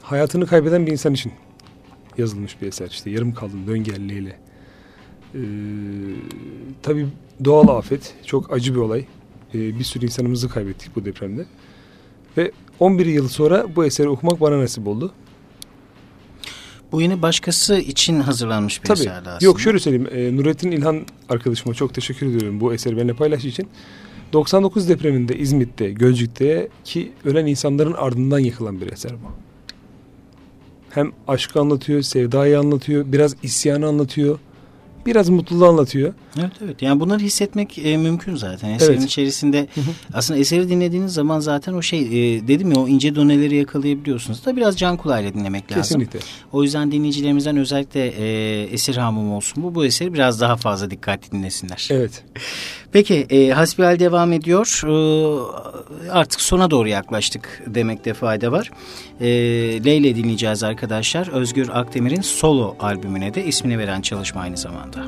hayatını kaybeden bir insan için yazılmış bir eser. İşte yarım kaldım dön gel Leyla. E, tabii doğal afet. Çok acı bir olay. E, bir sürü insanımızı kaybettik bu depremde. Ve 11 yıl sonra bu eseri okumak bana nasip oldu. Bu yine başkası için hazırlanmış bir Tabii. eserdi aslında. Yok şöyle söyleyeyim. E, Nurettin İlhan arkadaşıma çok teşekkür ediyorum bu eseri benimle paylaştığı için. 99 depreminde İzmit'te, Gölcük'te ki ölen insanların ardından yıkılan bir eser bu. Hem aşkı anlatıyor, sevdayı anlatıyor, biraz isyanı anlatıyor, biraz mutluluğu anlatıyor. Evet evet. Yani bunları hissetmek e, mümkün zaten. Eserin Evet. içerisinde aslında eseri dinlediğiniz zaman zaten o şey e, dedim ya o ince doneleri yakalayabiliyorsunuz da biraz can kulağıyla dinlemek lazım. Kesinlikle. O yüzden dinleyicilerimizden özellikle e, esir hamum olsun bu. Bu eseri biraz daha fazla dikkatli dinlesinler. Evet. Peki e, hasbihal devam ediyor. E, artık sona doğru yaklaştık demekte fayda var. E, Leyle dinleyeceğiz arkadaşlar. Özgür Akdemir'in solo albümüne de ismini veren çalışma aynı zamanda.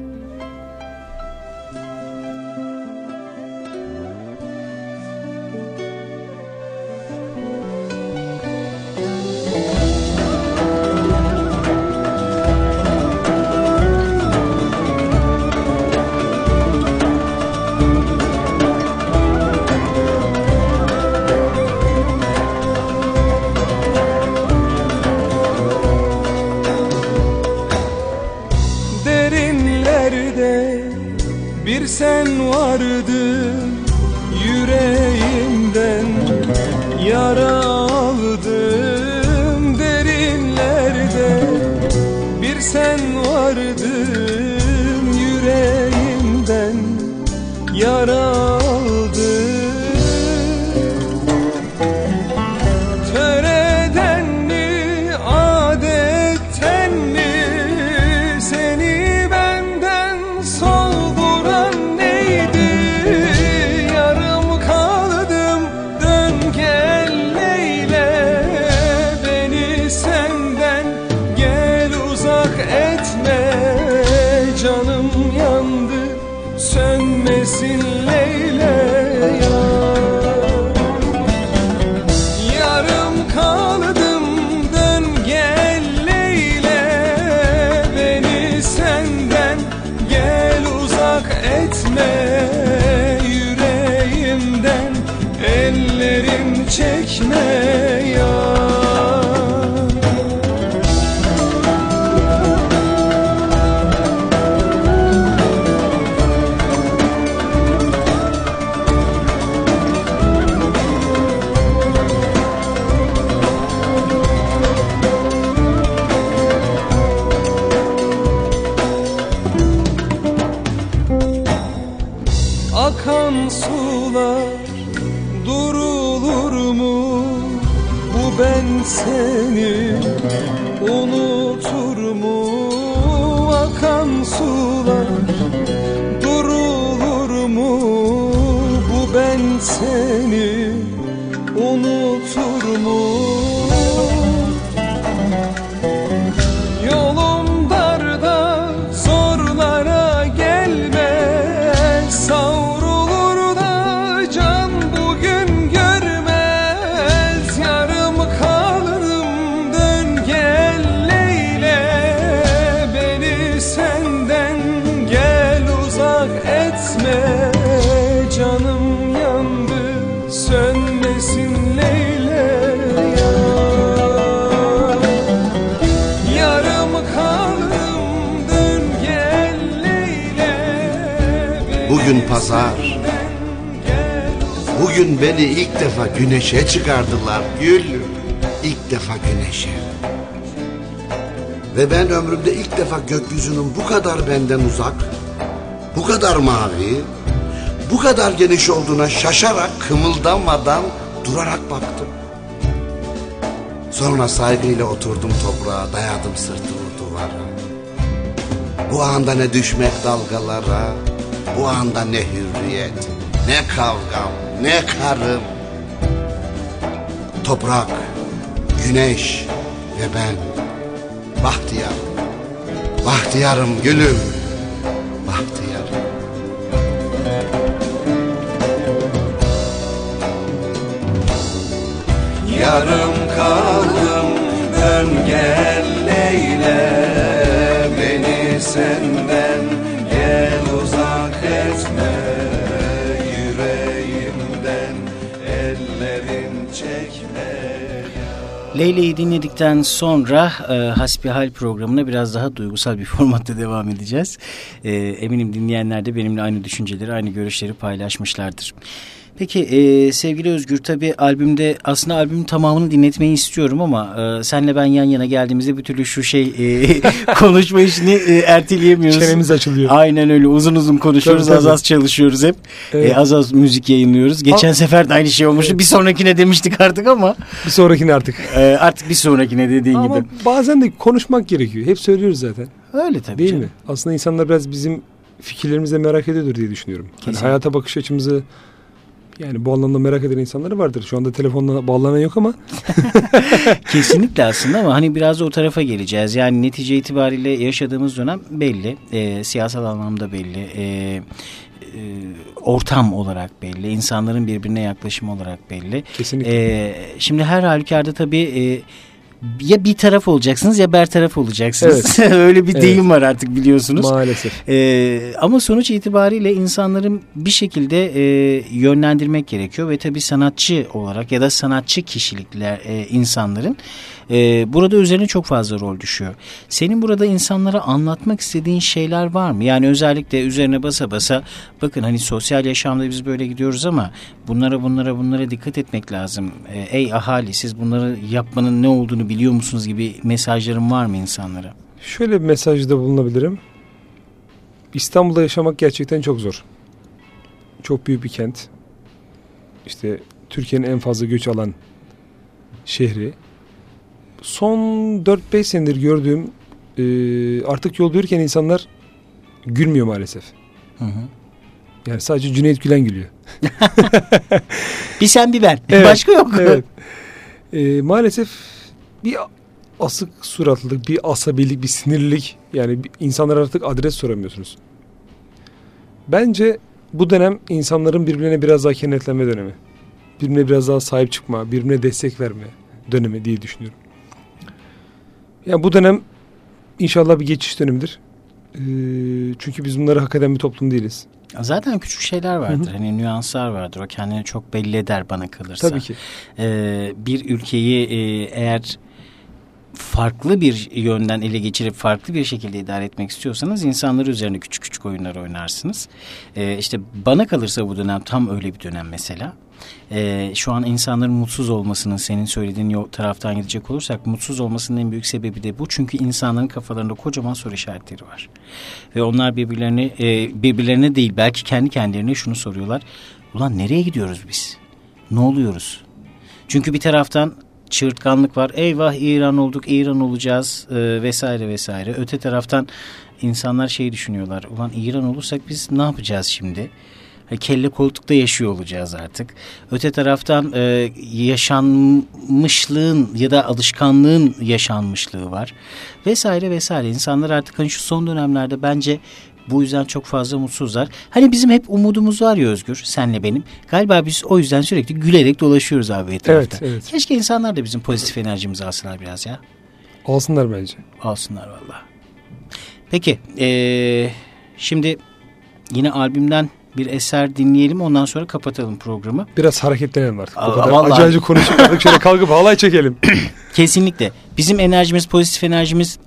Güneşe çıkardılar Gül. İlk defa güneşe. Ve ben ömrümde ilk defa gökyüzünün bu kadar benden uzak, bu kadar mavi, bu kadar geniş olduğuna şaşarak kımıldamadan durarak baktım. Sonra saygıyla oturdum toprağa, dayadım sırtımı duvara. Bu anda ne düşmek dalgalara, bu anda ne hürriyet, ne kavgam, ne karım. Toprak, güneş ve ben, bahtiyar, bahtiyarım gülüm, bahtiyarım. Yarım kaldım dön gel Leyle Beni senden Leyla'yı dinledikten sonra e, Hasbihal programına biraz daha duygusal bir formatta devam edeceğiz. E, eminim dinleyenler de benimle aynı düşünceleri, aynı görüşleri paylaşmışlardır. Peki e, sevgili Özgür tabi albümde aslında albümün tamamını dinletmeyi istiyorum ama e, senle ben yan yana geldiğimizde bir türlü şu şey e, konuşma işini e, erteleyemiyoruz. Çenemiz açılıyor. Aynen öyle uzun uzun konuşuyoruz Tabii, az tabii. az çalışıyoruz hep. Evet. E, az az müzik yayınlıyoruz. Geçen Ama- sefer de aynı şey olmuştu bir sonrakine demiştik artık ama Bir sonrakini artık. e, artık bir sonrakine dediğin Ama gibi. bazen de konuşmak gerekiyor. Hep söylüyoruz zaten. Öyle tabii Değil canım. mi? Aslında insanlar biraz bizim fikirlerimizi de merak ediyordur diye düşünüyorum. Hani hayata bakış açımızı yani bu anlamda merak eden insanları vardır. Şu anda telefonla bağlanan yok ama Kesinlikle aslında ama hani biraz da o tarafa geleceğiz. Yani netice itibariyle yaşadığımız dönem belli. E, siyasal anlamda belli. E, e, ortam olarak belli. insanların birbirine yaklaşımı olarak belli. kesinlikle. E, şimdi her halükarda tabii e, ya bir taraf olacaksınız ya bertaraf olacaksınız. Öyle bir Evet. deyim var artık biliyorsunuz. Maalesef. Ee, ama sonuç itibariyle insanların bir şekilde e, yönlendirmek gerekiyor ve tabii sanatçı olarak ya da sanatçı kişilikler e, insanların e, burada üzerine çok fazla rol düşüyor. Senin burada insanlara anlatmak istediğin şeyler var mı? Yani özellikle üzerine basa basa bakın hani sosyal yaşamda biz böyle gidiyoruz ama bunlara bunlara bunlara dikkat etmek lazım. E, ey ahali siz bunları yapmanın ne olduğunu biliyor musunuz gibi mesajların var mı insanlara? Şöyle bir mesajda bulunabilirim. İstanbul'da yaşamak gerçekten çok zor. Çok büyük bir kent. İşte Türkiye'nin en fazla göç alan şehri. Son 4-5 senedir gördüğüm e, artık yol yürürken insanlar gülmüyor maalesef. Hı hı. Yani sadece Cüneyt Gülen gülüyor. Bir sen bir ben. Evet, Başka yok. Evet. E, maalesef bir asık suratlılık, bir asabilik, bir sinirlilik. Yani insanlar artık adres soramıyorsunuz. Bence bu dönem insanların birbirine biraz daha kenetlenme dönemi. Birbirine biraz daha sahip çıkma, birbirine destek verme dönemi diye düşünüyorum. Yani bu dönem inşallah bir geçiş dönemidir. Ee, çünkü biz bunları hak eden bir toplum değiliz. Zaten küçük şeyler vardır. Hani nüanslar vardır. O kendini çok belli eder bana kalırsa. Tabii ki. Ee, bir ülkeyi e, eğer farklı bir yönden ele geçirip farklı bir şekilde idare etmek istiyorsanız insanlar üzerine küçük küçük oyunlar oynarsınız. Ee, işte bana kalırsa bu dönem tam öyle bir dönem mesela. Ee, şu an insanların mutsuz olmasının senin söylediğin yol, taraftan gidecek olursak mutsuz olmasının en büyük sebebi de bu. Çünkü insanların kafalarında kocaman soru işaretleri var. Ve onlar birbirlerine e, birbirlerine değil belki kendi kendilerine şunu soruyorlar. Ulan nereye gidiyoruz biz? Ne oluyoruz? Çünkü bir taraftan çığırtkanlık var. Eyvah İran olduk, İran olacağız e, vesaire vesaire. Öte taraftan insanlar şey düşünüyorlar. Ulan İran olursak biz ne yapacağız şimdi? Kelle koltukta yaşıyor olacağız artık. Öte taraftan e, yaşanmışlığın ya da alışkanlığın yaşanmışlığı var. Vesaire vesaire. İnsanlar artık hani şu son dönemlerde bence bu yüzden çok fazla mutsuzlar. Hani bizim hep umudumuz var ya Özgür, senle benim. Galiba biz o yüzden sürekli gülerek dolaşıyoruz abi etrafta. Evet, evet. Keşke insanlar da bizim pozitif enerjimizi alsınlar biraz ya. Alsınlar bence. Alsınlar valla. Peki, eee, şimdi yine albümden bir eser dinleyelim ondan sonra kapatalım programı. Biraz hareketlenelim artık. Aa, Bu kadar vallahi. konuşup artık şöyle kalkıp halay çekelim. Kesinlikle. Bizim enerjimiz, pozitif enerjimiz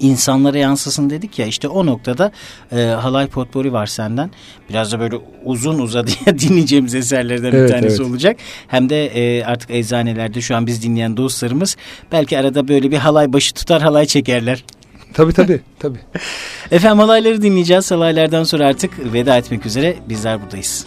insanlara yansısın dedik ya işte o noktada e, halay potpori var senden. Biraz da böyle uzun uzadıya dinleyeceğimiz eserlerden bir Evet, tanesi evet. olacak. Hem de e, artık eczanelerde şu an biz dinleyen dostlarımız belki arada böyle bir halay başı tutar halay çekerler. Tabii tabii. tabii. Efendim halayları dinleyeceğiz. Halaylardan sonra artık veda etmek üzere bizler buradayız.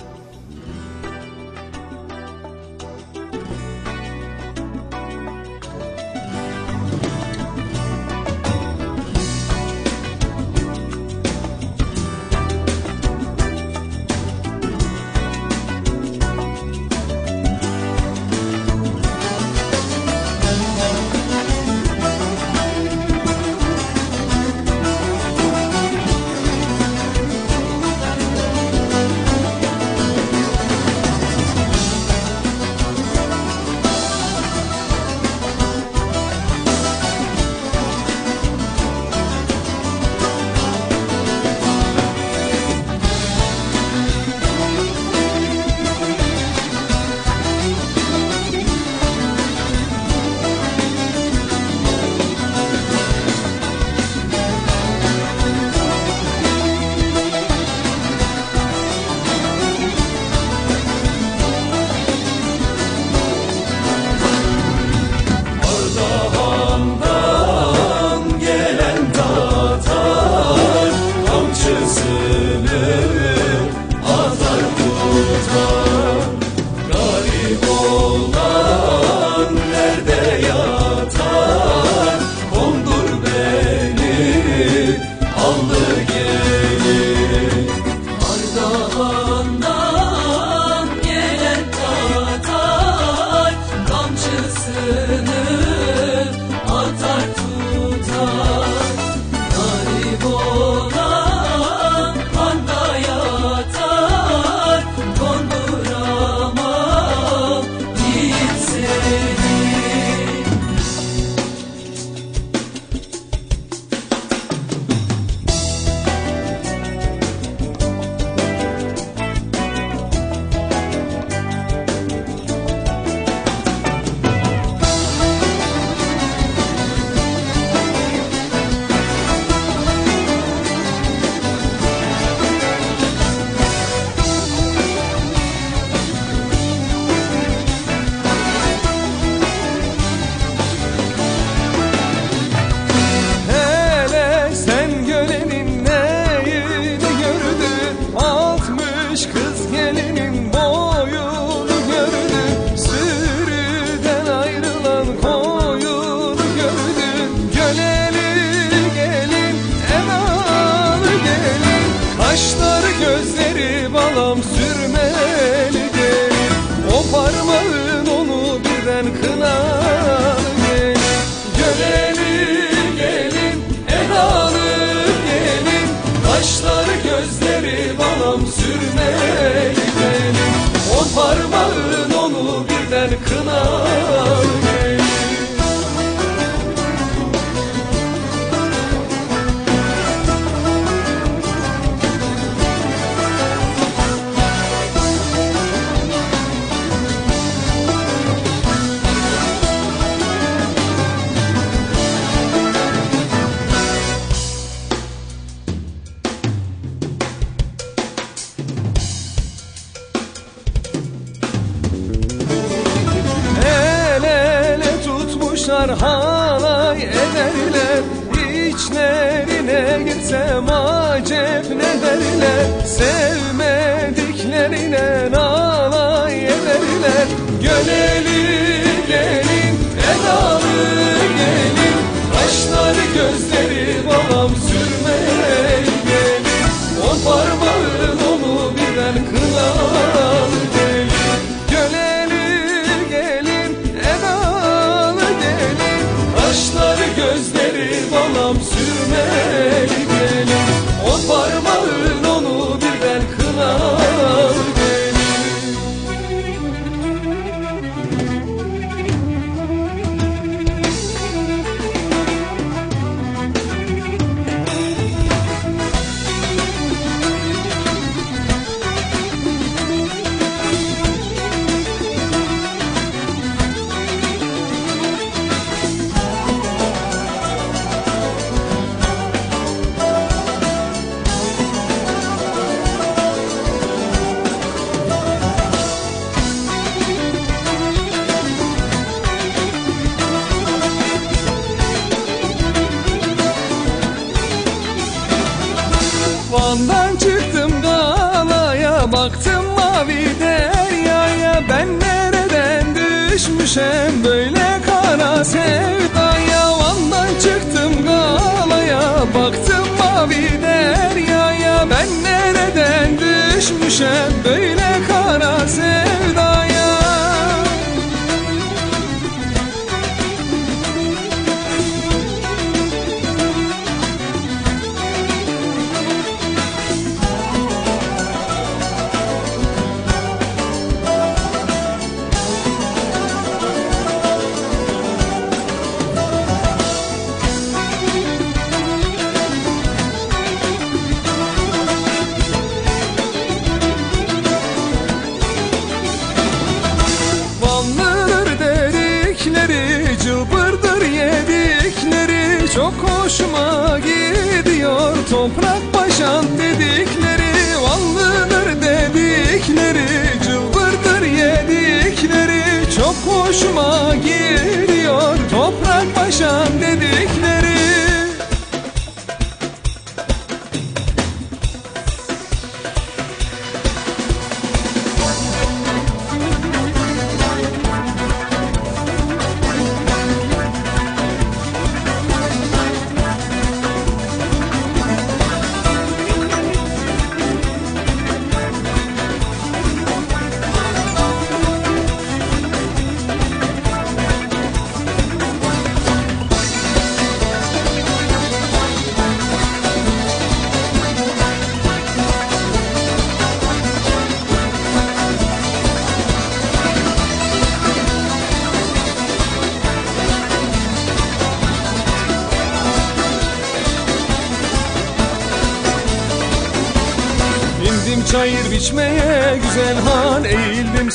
Birden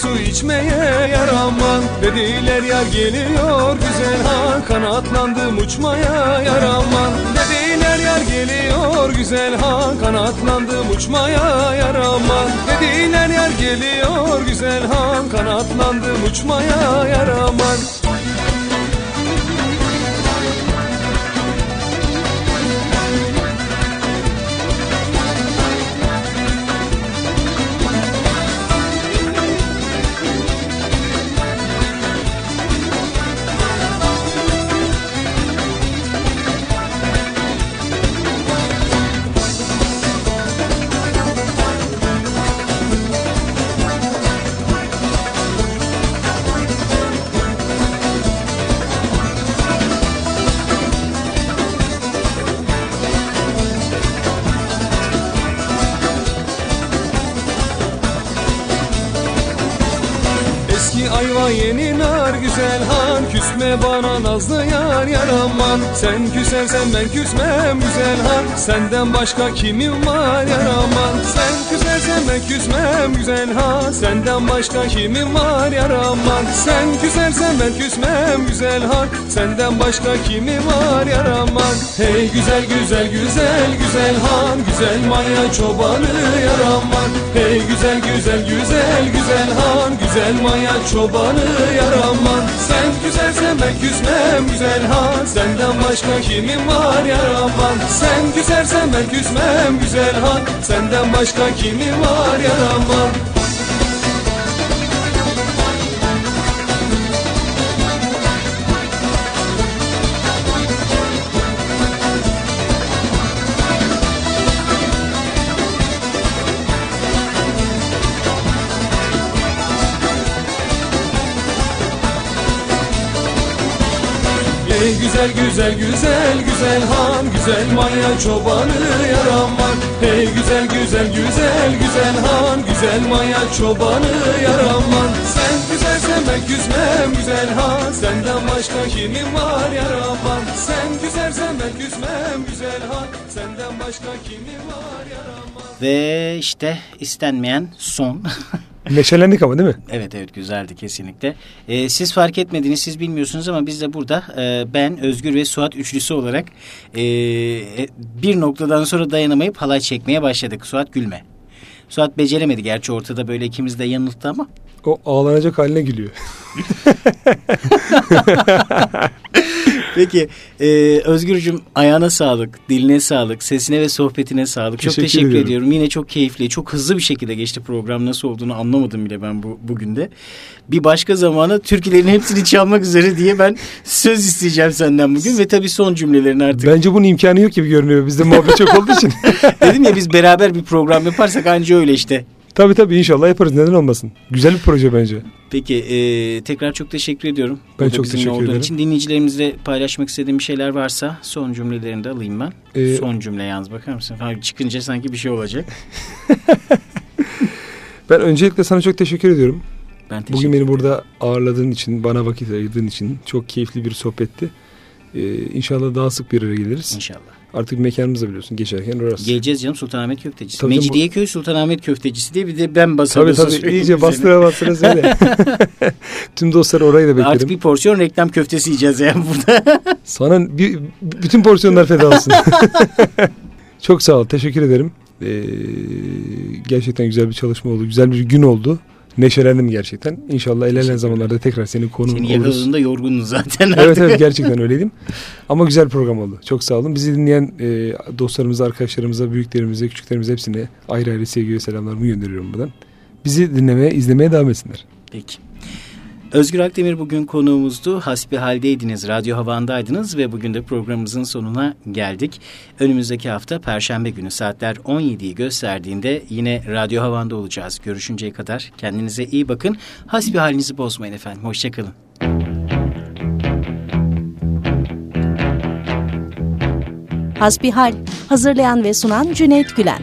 su içmeye yaraman Dediler yar geliyor güzel han Kanatlandım uçmaya yaraman Dediler yar geliyor güzel han Kanatlandım uçmaya yaraman Dediler yar geliyor güzel han Kanatlandım uçmaya yaraman Eski ayva yeni nar güzel han Küsme bana nazlı yar yaraman Sen küsersen ben küsmem güzel han Senden başka kimim var yaraman Sen küsersen ben küsmem güzel han Senden başka kimim var yaraman Sen küsersen ben küsmem güzel han Senden başka kimim var yaraman Hey güzel güzel güzel güzel han Güzel maya çobanı yaraman Hey güzel güzel güzel güzel han Güzel maya çobanı yaraman aman Sen güzelsen ben küsmem güzel han Senden başka kimim var yar aman Sen güzelsen ben küsmem güzel han Senden başka kimim var yar aman güzel güzel güzel güzel han Güzel maya çobanı yaraman Hey güzel güzel güzel güzel han Güzel maya çobanı yaraman Sen güzelsen ben küsmem güzel han Senden başka kimim var yaraman Sen güzelsen ben küsmem güzel han Senden başka kimim var yaraman Ve işte istenmeyen son. Neşelendik ama değil mi? evet evet güzeldi kesinlikle. Ee, siz fark etmediniz siz bilmiyorsunuz ama biz de burada e, ben Özgür ve Suat üçlüsü olarak e, bir noktadan sonra dayanamayıp halay çekmeye başladık. Suat gülme. Suat beceremedi gerçi ortada böyle ikimiz de yanılttı ama. O ağlanacak haline gülüyor. Peki e, Özgürcüm ayağına sağlık, diline sağlık, sesine ve sohbetine sağlık. Çok Teşekkür teşekkür ediyorum. ediyorum. Yine çok keyifli, çok hızlı bir şekilde geçti program. Nasıl olduğunu anlamadım bile ben bu bugün de. Bir başka zamana türkülerin hepsini çalmak üzere diye ben söz isteyeceğim senden bugün. Ve tabii son cümlelerini artık. Bence bunun imkanı yok gibi görünüyor. Bizde muhabbet çok olduğu için. Dedim ya biz beraber bir program yaparsak anca öyle işte. Tabii tabii inşallah yaparız. Neden olmasın? Güzel bir proje bence. Peki e, tekrar çok teşekkür ediyorum. Ben Burada çok teşekkür olduğun ederim. için dinleyicilerimizle paylaşmak istediğim bir şeyler varsa son cümlelerini de alayım ben. Ee, son cümle yalnız bakar mısın? Ha, çıkınca sanki bir şey olacak. Ben öncelikle sana çok teşekkür ediyorum. Ben teşekkür Bugün beni burada ağırladığın için, bana vakit ayırdığın için çok keyifli bir sohbetti. Ee, inşallah daha sık bir araya geliriz. İnşallah. Artık mekanımız da biliyorsun. Geçerken orası. Geleceğiz canım Sultanahmet Köftecisi. Tabii canım, bu- Mecidiyeköy Sultanahmet Köftecisi diye bir de ben basa Tabii basa tabii iyice bastıra bastıra söyle. Tüm dostlar orayı da beklerim. Artık bir porsiyon reklam köftesi yiyeceğiz yani burada. Sana bir, bütün porsiyonlar feda olsun. Çok sağ ol. Teşekkür ederim. Ee, gerçekten güzel bir çalışma oldu. Güzel bir gün oldu. Neşelendim gerçekten. İnşallah ilerleyen zamanlarda tekrar senin konun Seni yakaladığında yorgunuz zaten artık. Evet evet gerçekten öyleydim. Ama güzel program oldu. Çok sağ olun. Bizi dinleyen e, dostlarımıza, arkadaşlarımıza, büyüklerimize, küçüklerimize hepsine ayrı ayrı sevgi ve selamlarımı gönderiyorum buradan. Bizi dinlemeye, izlemeye devam etsinler. Peki. Özgür Akdemir bugün konuğumuzdu. Hasbihal'deydiniz, Radyo Havan'daydınız ve bugün de programımızın sonuna geldik. Önümüzdeki hafta Perşembe günü saatler 17'yi gösterdiğinde yine Radyo Havan'da olacağız. Görüşünceye kadar kendinize iyi bakın. Hasbihalinizi bozmayın efendim. Hoşçakalın. Hasbihal hazırlayan ve sunan Cüneyt Gülen.